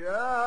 Yeah.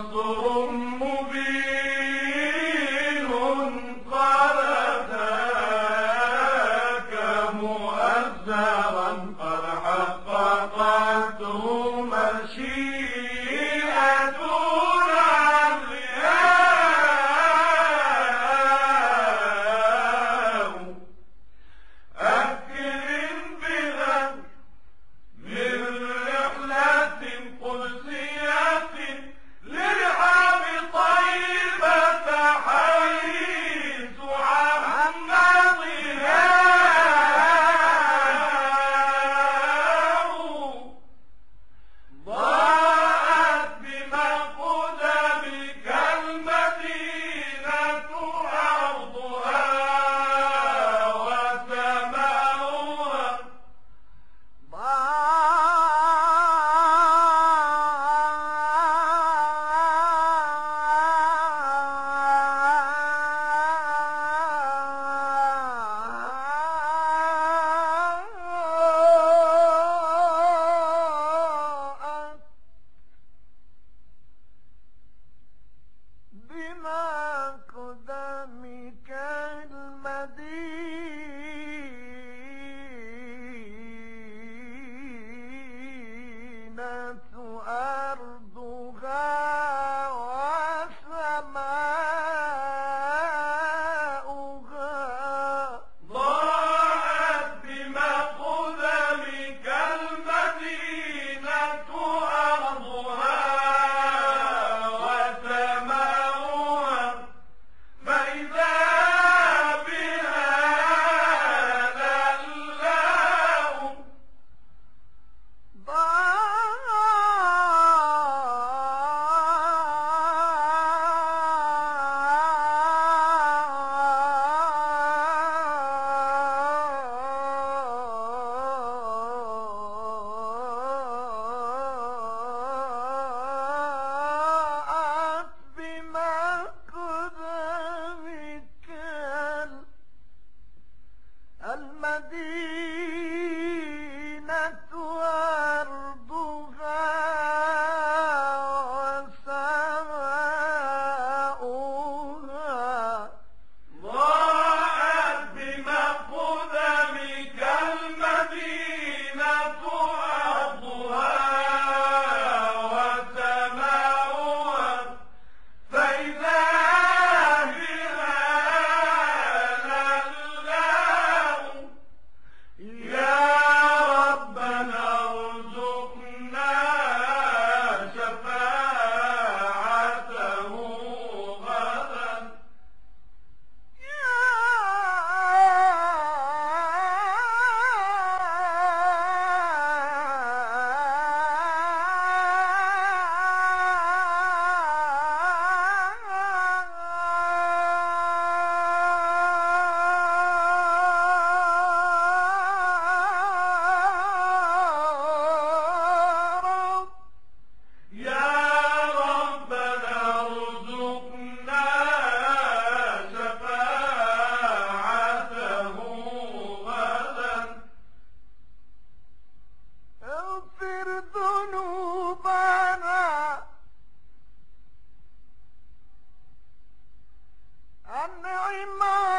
نصر سؤال I'm in a